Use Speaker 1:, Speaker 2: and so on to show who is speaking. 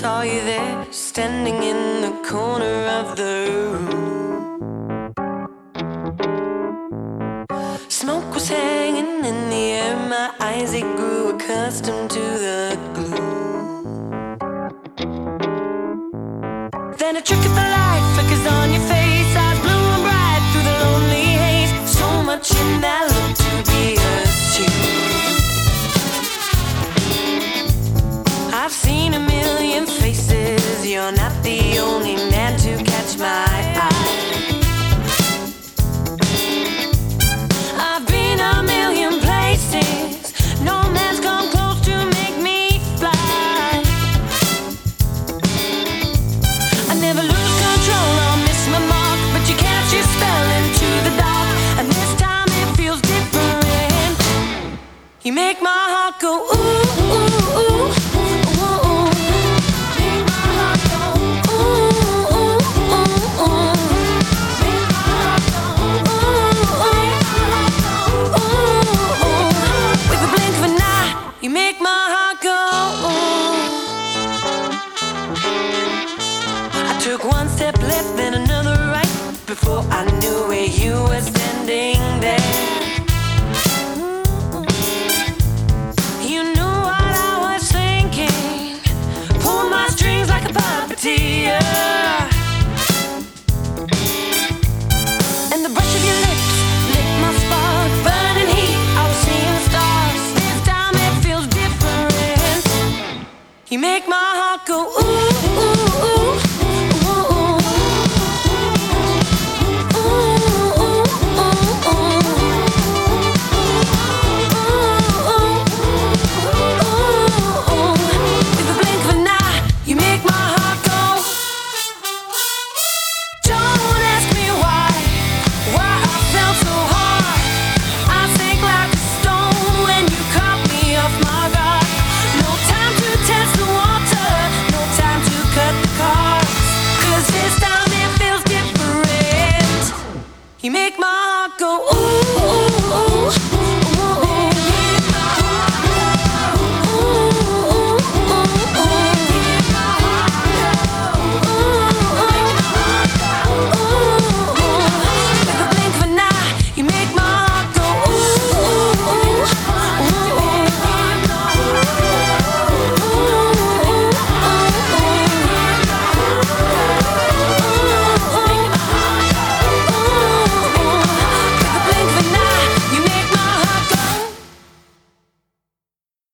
Speaker 1: saw you there, standing in the corner of the room. Smoke was hanging in the air, my eyes they grew accustomed to the gloom. Then a trick of the light flickers on your face, you're not the only man to catch my eye. I've been a million places. No man's come close to make me fly. I never lose control or miss my mark, but you your spell into the dark, and this time it feels different. You make my heart go ooh step left, then another right, before I knew where you were standing there. Mm. You knew what I was thinking, pulled my strings like a puppeteer. And the brush of your lips lit my spark, burning heat. I was seeing stars. This time it feels different. You make my heart go ooh.